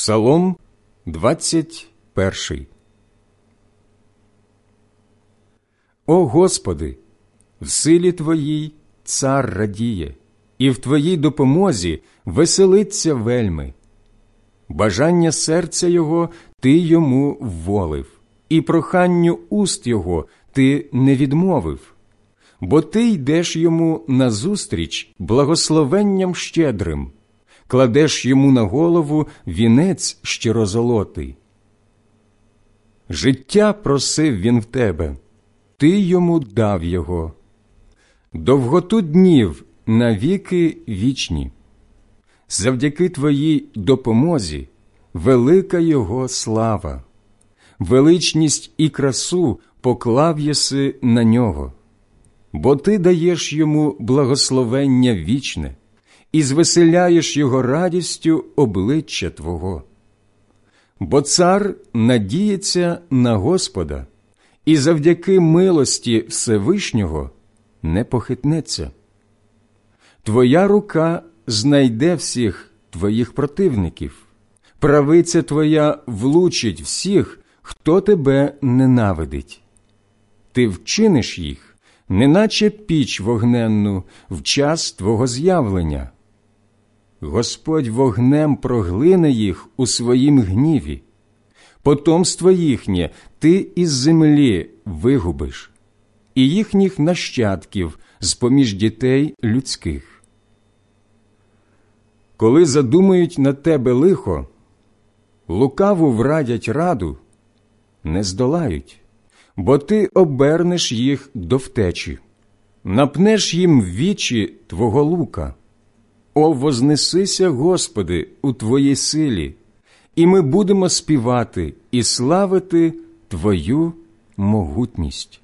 Псалом 21 О Господи, в силі Твоїй цар радіє, і в Твоїй допомозі веселиться вельми. Бажання серця Його Ти йому вволив, і проханню уст Його Ти не відмовив, бо Ти йдеш йому назустріч благословенням щедрим кладеш йому на голову вінець щирозолотий. Життя просив він в тебе, ти йому дав його, довготу днів навіки вічні. Завдяки твоїй допомозі велика його слава, величність і красу поклав єси на нього, бо ти даєш йому благословення вічне і звеселяєш його радістю обличчя Твого. Бо цар надіється на Господа і завдяки милості Всевишнього не похитнеться. Твоя рука знайде всіх твоїх противників, правиця твоя влучить всіх, хто тебе ненавидить. Ти вчиниш їх, неначе піч вогненну в час твого з'явлення. Господь вогнем проглине їх у своїм гніві, потомство їхнє ти із землі вигубиш, і їхніх нащадків з поміж дітей людських. Коли задумають на тебе лихо, лукаву врадять раду, не здолають, бо ти обернеш їх до втечі, напнеш їм вічі твого лука. О, вознесися, Господи, у Твоїй силі, і ми будемо співати і славити Твою могутність.